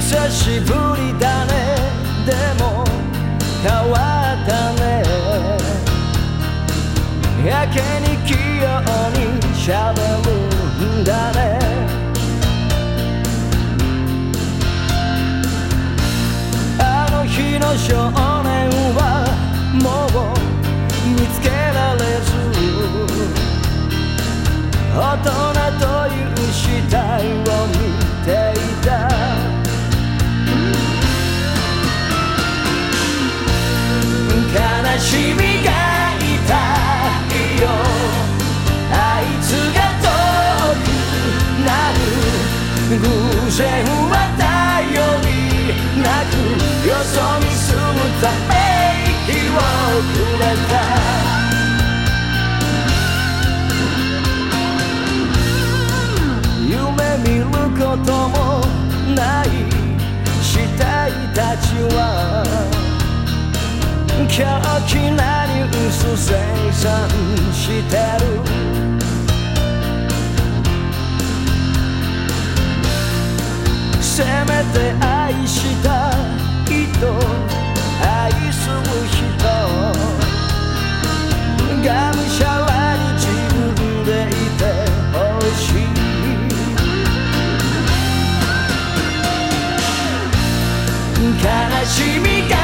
久しぶりだね。でも変わったね。やけに器用に喋るんだね。悲しみが痛いよ。あいつが遠くなる偶然は頼りなくよそに住むため息をくれた。夢見ることもない死体たちは狂気なニュース生産してる。せめて愛した人愛する。人がむしゃらに自分でいてほしい悲しみが